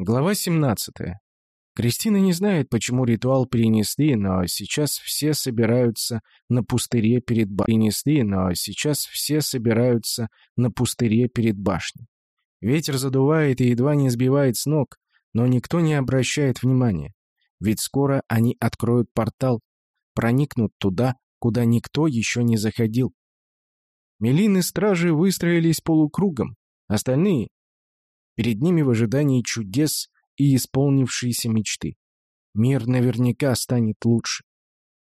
Глава 17. Кристина не знает, почему ритуал перенесли, но сейчас все собираются на пустыре перед башней. Перенесли, но сейчас все собираются на пустыре перед башней. Ветер задувает и едва не сбивает с ног, но никто не обращает внимания. Ведь скоро они откроют портал, проникнут туда, куда никто еще не заходил. Мелины стражи выстроились полукругом, остальные Перед ними в ожидании чудес и исполнившиеся мечты. Мир наверняка станет лучше.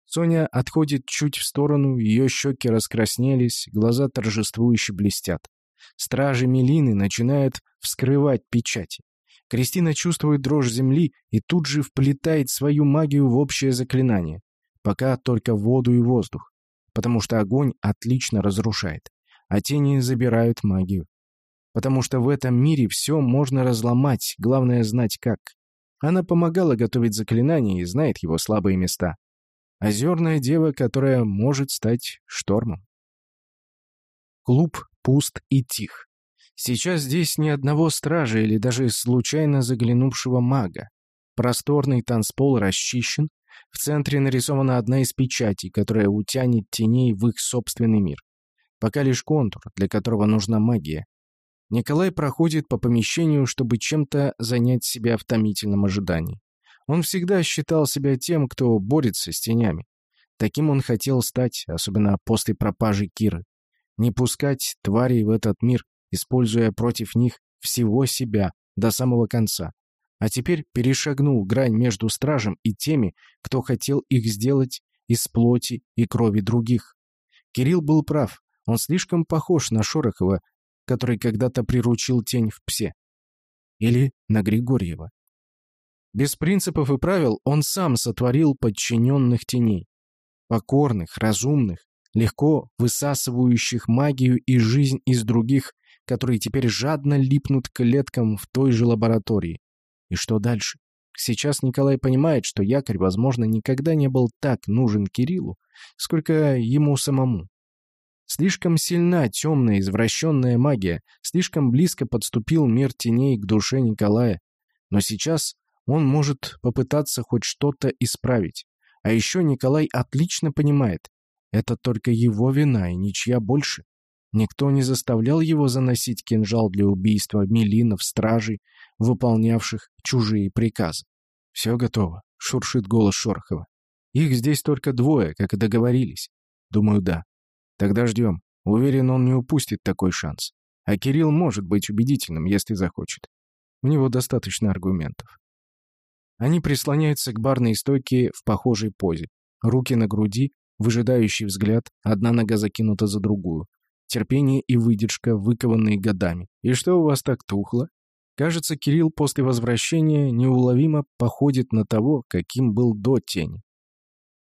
Соня отходит чуть в сторону, ее щеки раскраснелись, глаза торжествующе блестят. Стражи Мелины начинают вскрывать печати. Кристина чувствует дрожь земли и тут же вплетает свою магию в общее заклинание. Пока только воду и воздух, потому что огонь отлично разрушает, а тени забирают магию потому что в этом мире все можно разломать, главное знать как. Она помогала готовить заклинания и знает его слабые места. Озерная дева, которая может стать штормом. Клуб пуст и тих. Сейчас здесь ни одного стража или даже случайно заглянувшего мага. Просторный танцпол расчищен, в центре нарисована одна из печатей, которая утянет теней в их собственный мир. Пока лишь контур, для которого нужна магия, Николай проходит по помещению, чтобы чем-то занять себя в томительном ожидании. Он всегда считал себя тем, кто борется с тенями. Таким он хотел стать, особенно после пропажи Киры. Не пускать тварей в этот мир, используя против них всего себя до самого конца. А теперь перешагнул грань между стражем и теми, кто хотел их сделать из плоти и крови других. Кирилл был прав, он слишком похож на Шорохова который когда-то приручил тень в псе. Или на Григорьева. Без принципов и правил он сам сотворил подчиненных теней. Покорных, разумных, легко высасывающих магию и жизнь из других, которые теперь жадно липнут к клеткам в той же лаборатории. И что дальше? Сейчас Николай понимает, что якорь, возможно, никогда не был так нужен Кириллу, сколько ему самому. Слишком сильна темная извращенная магия, слишком близко подступил мир теней к душе Николая. Но сейчас он может попытаться хоть что-то исправить. А еще Николай отлично понимает, это только его вина и ничья больше. Никто не заставлял его заносить кинжал для убийства милинов, стражей, выполнявших чужие приказы. «Все готово», — шуршит голос Шорохова. «Их здесь только двое, как и договорились». Думаю, да. Тогда ждем. Уверен, он не упустит такой шанс. А Кирилл может быть убедительным, если захочет. У него достаточно аргументов. Они прислоняются к барной стойке в похожей позе. Руки на груди, выжидающий взгляд, одна нога закинута за другую. Терпение и выдержка, выкованные годами. «И что у вас так тухло?» Кажется, Кирилл после возвращения неуловимо походит на того, каким был до тени.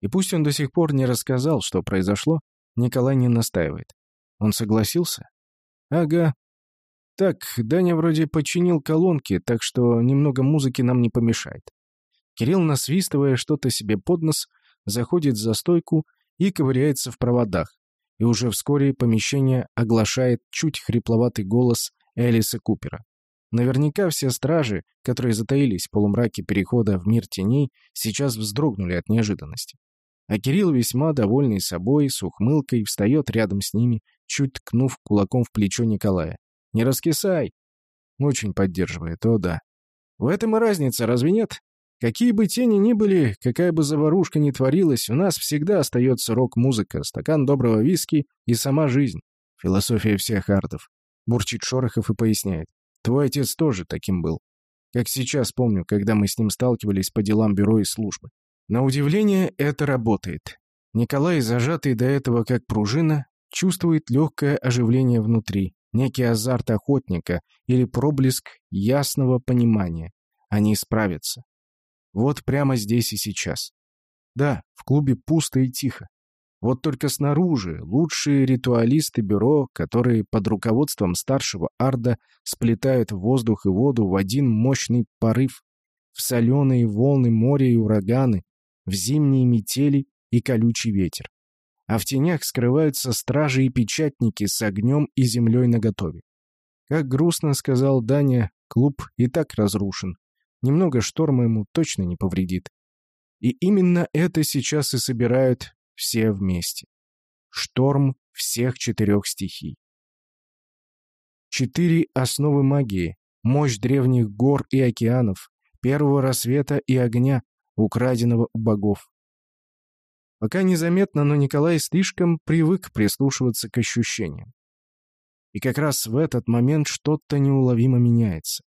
И пусть он до сих пор не рассказал, что произошло, Николай не настаивает. Он согласился? Ага. Так, Даня вроде починил колонки, так что немного музыки нам не помешает. Кирилл, насвистывая что-то себе под нос, заходит за стойку и ковыряется в проводах. И уже вскоре помещение оглашает чуть хрипловатый голос Элиса Купера. Наверняка все стражи, которые затаились в полумраке перехода в мир теней, сейчас вздрогнули от неожиданности. А Кирилл, весьма довольный собой, с ухмылкой, встает рядом с ними, чуть ткнув кулаком в плечо Николая. «Не раскисай!» Очень поддерживает, о да. В этом и разница, разве нет? Какие бы тени ни были, какая бы заварушка ни творилась, у нас всегда остается рок-музыка, стакан доброго виски и сама жизнь. Философия всех артов. Бурчит Шорохов и поясняет. Твой отец тоже таким был. Как сейчас помню, когда мы с ним сталкивались по делам бюро и службы. На удивление, это работает. Николай, зажатый до этого как пружина, чувствует легкое оживление внутри, некий азарт охотника или проблеск ясного понимания. Они справятся. Вот прямо здесь и сейчас. Да, в клубе пусто и тихо. Вот только снаружи лучшие ритуалисты бюро, которые под руководством старшего Арда сплетают воздух и воду в один мощный порыв, в соленые волны моря и ураганы, в зимние метели и колючий ветер. А в тенях скрываются стражи и печатники с огнем и землей наготове. Как грустно, сказал Даня, Клуб и так разрушен. Немного шторма ему точно не повредит. И именно это сейчас и собирают все вместе. Шторм всех четырех стихий. Четыре основы магии, мощь древних гор и океанов, первого рассвета и огня, украденного у богов. Пока незаметно, но Николай слишком привык прислушиваться к ощущениям. И как раз в этот момент что-то неуловимо меняется.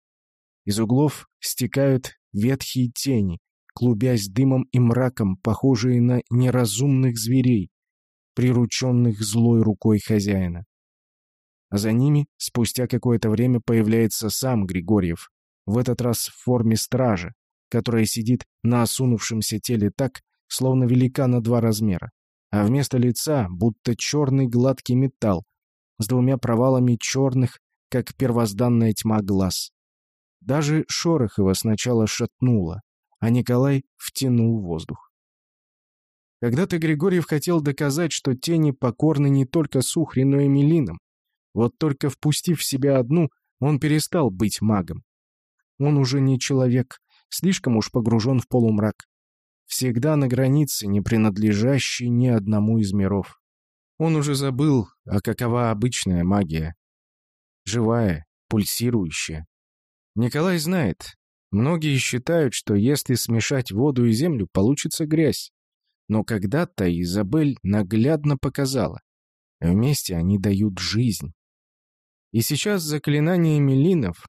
Из углов стекают ветхие тени, клубясь дымом и мраком, похожие на неразумных зверей, прирученных злой рукой хозяина. А за ними спустя какое-то время появляется сам Григорьев, в этот раз в форме стража, которая сидит на осунувшемся теле так, словно велика на два размера, а вместо лица будто черный гладкий металл с двумя провалами черных, как первозданная тьма глаз. Даже Шорохова сначала шатнуло, а Николай втянул воздух. Когда-то Григорьев хотел доказать, что тени покорны не только Сухре, но и Милинам. Вот только впустив в себя одну, он перестал быть магом. Он уже не человек, слишком уж погружен в полумрак. Всегда на границе, не принадлежащей ни одному из миров. Он уже забыл, а какова обычная магия. Живая, пульсирующая. Николай знает, многие считают, что если смешать воду и землю, получится грязь. Но когда-то Изабель наглядно показала. Вместе они дают жизнь. И сейчас заклинание Мелинов,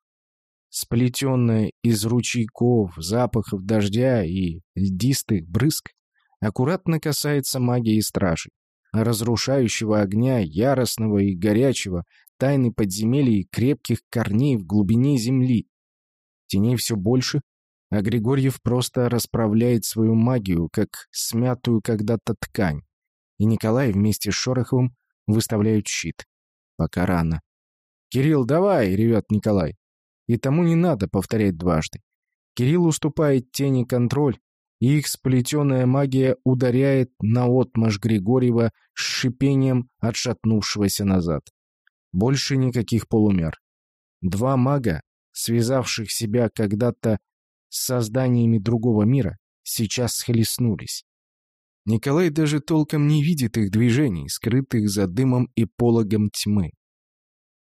сплетенное из ручейков, запахов дождя и льдистых брызг, аккуратно касается магии стражей, разрушающего огня, яростного и горячего, тайны подземелий и крепких корней в глубине земли. Теней все больше, а Григорьев просто расправляет свою магию, как смятую когда-то ткань. И Николай вместе с Шороховым выставляют щит. Пока рано. «Кирилл, давай!» — ревет Николай. И тому не надо повторять дважды. Кирилл уступает тени контроль, и их сплетенная магия ударяет на отмаш Григорьева с шипением отшатнувшегося назад. Больше никаких полумер. Два мага, связавших себя когда-то с созданиями другого мира, сейчас схлестнулись. Николай даже толком не видит их движений, скрытых за дымом и пологом тьмы.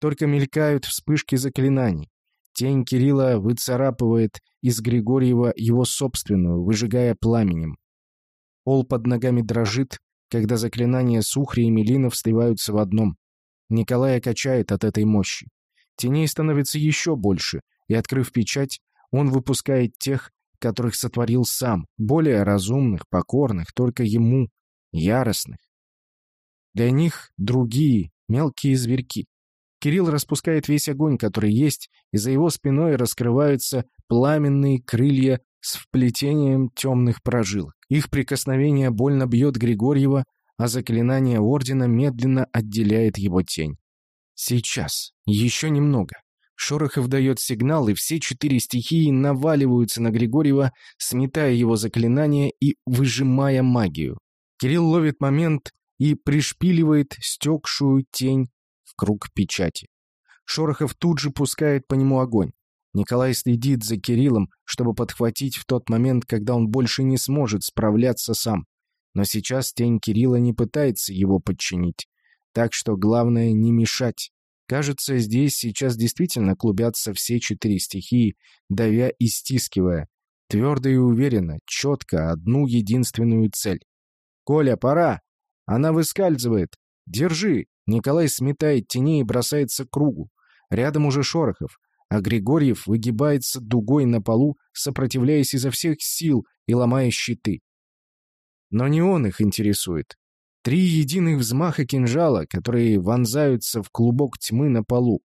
Только мелькают вспышки заклинаний. Тень Кирилла выцарапывает из Григорьева его собственную, выжигая пламенем. Пол под ногами дрожит, когда заклинания Сухри и Мелинов сливаются в одном. Николая качает от этой мощи. Теней становится еще больше, и, открыв печать, он выпускает тех, которых сотворил сам, более разумных, покорных, только ему, яростных. Для них другие, мелкие зверьки. Кирилл распускает весь огонь, который есть, и за его спиной раскрываются пламенные крылья с вплетением темных прожилок. Их прикосновение больно бьет Григорьева, а заклинание Ордена медленно отделяет его тень. Сейчас. Еще немного. Шорохов дает сигнал, и все четыре стихии наваливаются на Григорьева, сметая его заклинание и выжимая магию. Кирилл ловит момент и пришпиливает стекшую тень круг печати. Шорохов тут же пускает по нему огонь. Николай следит за Кириллом, чтобы подхватить в тот момент, когда он больше не сможет справляться сам. Но сейчас тень Кирилла не пытается его подчинить. Так что главное не мешать. Кажется, здесь сейчас действительно клубятся все четыре стихии, давя и стискивая. Твердо и уверенно, четко, одну единственную цель. «Коля, пора! Она выскальзывает! Держи!» Николай сметает теней и бросается к кругу. Рядом уже Шорохов, а Григорьев выгибается дугой на полу, сопротивляясь изо всех сил и ломая щиты. Но не он их интересует. Три единых взмаха кинжала, которые вонзаются в клубок тьмы на полу.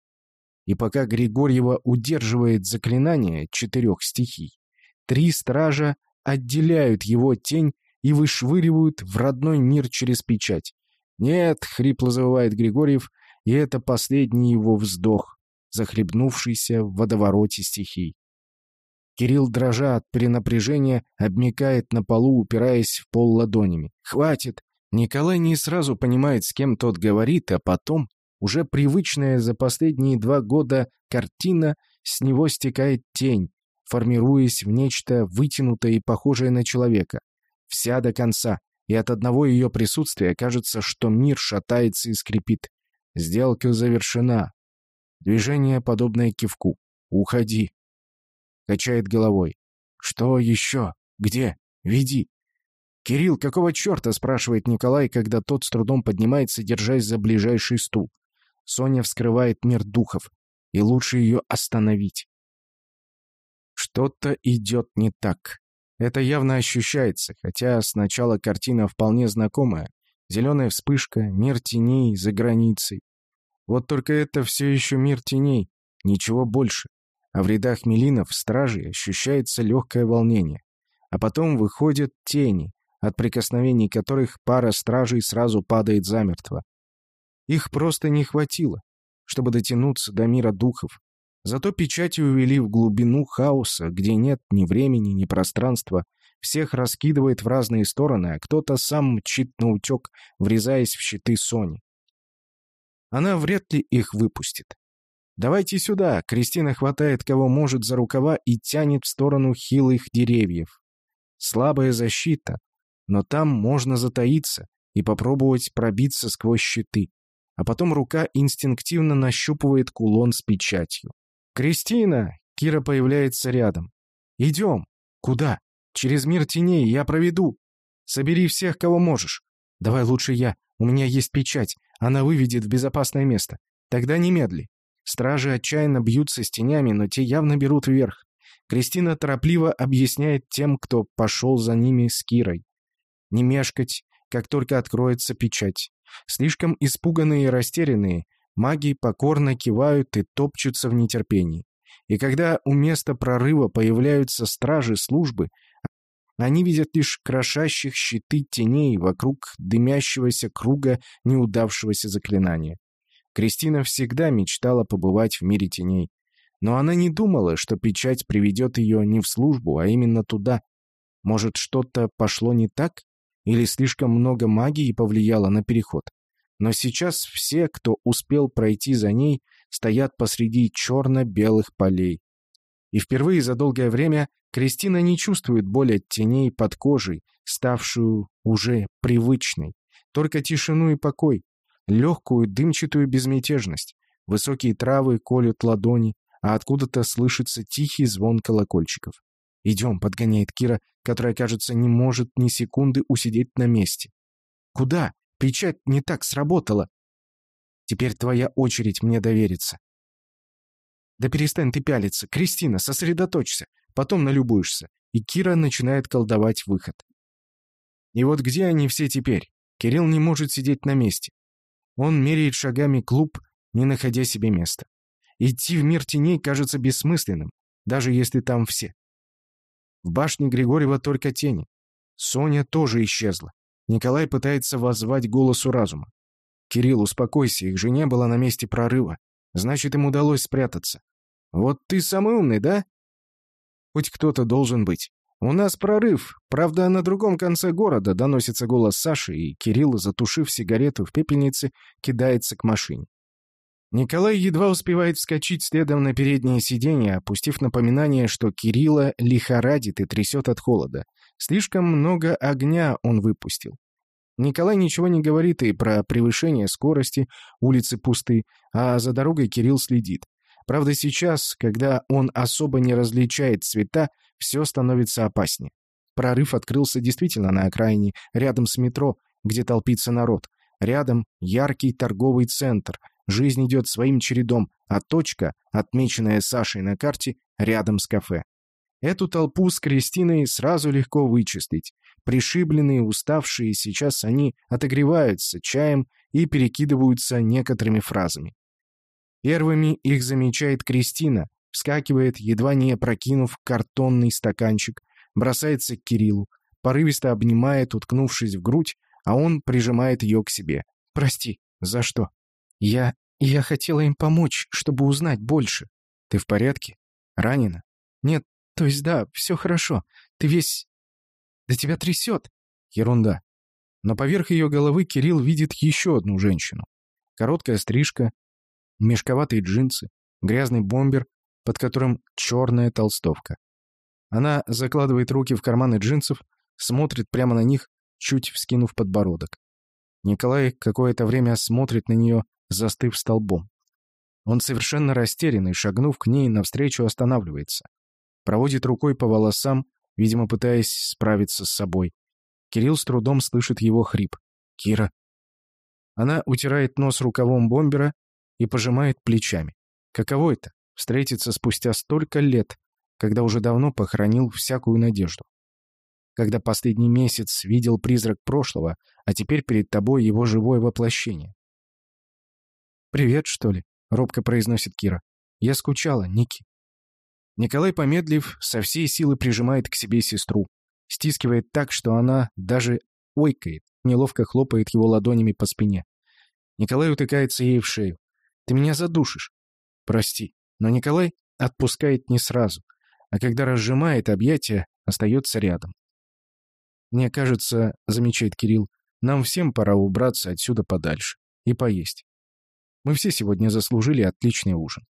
И пока Григорьева удерживает заклинание четырех стихий, три стража отделяют его тень и вышвыривают в родной мир через печать. «Нет!» — хрипло завывает Григорьев, и это последний его вздох, захлебнувшийся в водовороте стихий. Кирилл, дрожа от перенапряжения, обмикает на полу, упираясь в пол ладонями. «Хватит!» Николай не сразу понимает, с кем тот говорит, а потом, уже привычная за последние два года картина С него стекает тень, формируясь в нечто вытянутое и похожее на человека. Вся до конца, и от одного ее присутствия кажется, что мир шатается и скрипит. Сделка завершена. Движение, подобное кивку. «Уходи!» Качает головой. «Что еще? Где? Веди!» «Кирилл, какого черта?» — спрашивает Николай, когда тот с трудом поднимается, держась за ближайший стул. Соня вскрывает мир духов, и лучше ее остановить. Что-то идет не так. Это явно ощущается, хотя сначала картина вполне знакомая. Зеленая вспышка, мир теней за границей. Вот только это все еще мир теней, ничего больше. А в рядах милинов, стражей, ощущается легкое волнение. А потом выходят тени, от прикосновений которых пара стражей сразу падает замертво. Их просто не хватило, чтобы дотянуться до мира духов. Зато печати увели в глубину хаоса, где нет ни времени, ни пространства. Всех раскидывает в разные стороны, а кто-то сам мчит на утек, врезаясь в щиты Сони. Она вряд ли их выпустит. «Давайте сюда!» Кристина хватает кого может за рукава и тянет в сторону хилых деревьев. Слабая защита, но там можно затаиться и попробовать пробиться сквозь щиты. А потом рука инстинктивно нащупывает кулон с печатью. «Кристина!» — Кира появляется рядом. «Идем!» «Куда?» «Через мир теней, я проведу!» «Собери всех, кого можешь!» «Давай лучше я, у меня есть печать, она выведет в безопасное место. Тогда немедли!» Стражи отчаянно бьются с тенями, но те явно берут вверх. Кристина торопливо объясняет тем, кто пошел за ними с Кирой. Не мешкать, как только откроется печать. Слишком испуганные и растерянные, маги покорно кивают и топчутся в нетерпении. И когда у места прорыва появляются стражи службы, они видят лишь крошащих щиты теней вокруг дымящегося круга неудавшегося заклинания. Кристина всегда мечтала побывать в мире теней. Но она не думала, что печать приведет ее не в службу, а именно туда. Может, что-то пошло не так? Или слишком много магии повлияло на переход? Но сейчас все, кто успел пройти за ней, стоят посреди черно-белых полей. И впервые за долгое время Кристина не чувствует боли от теней под кожей, ставшую уже привычной. Только тишину и покой, легкую дымчатую безмятежность. Высокие травы колют ладони, а откуда-то слышится тихий звон колокольчиков. «Идем», — подгоняет Кира, которая, кажется, не может ни секунды усидеть на месте. «Куда? Печать не так сработала». «Теперь твоя очередь мне довериться». «Да перестань ты пялиться. Кристина, сосредоточься. Потом налюбуешься». И Кира начинает колдовать выход. И вот где они все теперь? Кирилл не может сидеть на месте. Он меряет шагами клуб, не находя себе места. Идти в мир теней кажется бессмысленным, даже если там все. В башне Григорьева только тени. Соня тоже исчезла. Николай пытается воззвать голосу разума. «Кирилл, успокойся, их же не было на месте прорыва. Значит, им удалось спрятаться. Вот ты самый умный, да? Хоть кто-то должен быть. У нас прорыв. Правда, на другом конце города доносится голос Саши, и Кирилл, затушив сигарету в пепельнице, кидается к машине. Николай едва успевает вскочить следом на переднее сиденье, опустив напоминание, что Кирилла лихорадит и трясет от холода. Слишком много огня он выпустил. Николай ничего не говорит и про превышение скорости, улицы пусты, а за дорогой Кирилл следит. Правда, сейчас, когда он особо не различает цвета, все становится опаснее. Прорыв открылся действительно на окраине, рядом с метро, где толпится народ. Рядом яркий торговый центр, Жизнь идет своим чередом, а точка, отмеченная Сашей на карте, рядом с кафе. Эту толпу с Кристиной сразу легко вычислить. Пришибленные, уставшие, сейчас они отогреваются чаем и перекидываются некоторыми фразами. Первыми их замечает Кристина, вскакивает, едва не опрокинув картонный стаканчик, бросается к Кириллу, порывисто обнимает, уткнувшись в грудь, а он прижимает ее к себе. «Прости, за что?» «Я... я хотела им помочь, чтобы узнать больше». «Ты в порядке? Ранена?» «Нет, то есть да, все хорошо. Ты весь... Да тебя трясет». «Ерунда». Но поверх ее головы Кирилл видит еще одну женщину. Короткая стрижка, мешковатые джинсы, грязный бомбер, под которым черная толстовка. Она закладывает руки в карманы джинсов, смотрит прямо на них, чуть вскинув подбородок. Николай какое-то время смотрит на нее, застыв столбом. Он совершенно растерянный, шагнув к ней навстречу, останавливается. Проводит рукой по волосам, видимо, пытаясь справиться с собой. Кирилл с трудом слышит его хрип. «Кира». Она утирает нос рукавом бомбера и пожимает плечами. Каково это — встретиться спустя столько лет, когда уже давно похоронил всякую надежду? Когда последний месяц видел призрак прошлого, а теперь перед тобой его живое воплощение? «Привет, что ли?» — робко произносит Кира. «Я скучала, Ники». Николай, помедлив, со всей силы прижимает к себе сестру. Стискивает так, что она даже ойкает, неловко хлопает его ладонями по спине. Николай утыкается ей в шею. «Ты меня задушишь». «Прости». Но Николай отпускает не сразу, а когда разжимает объятия, остается рядом. «Мне кажется, — замечает Кирилл, — нам всем пора убраться отсюда подальше и поесть. Мы все сегодня заслужили отличный ужин».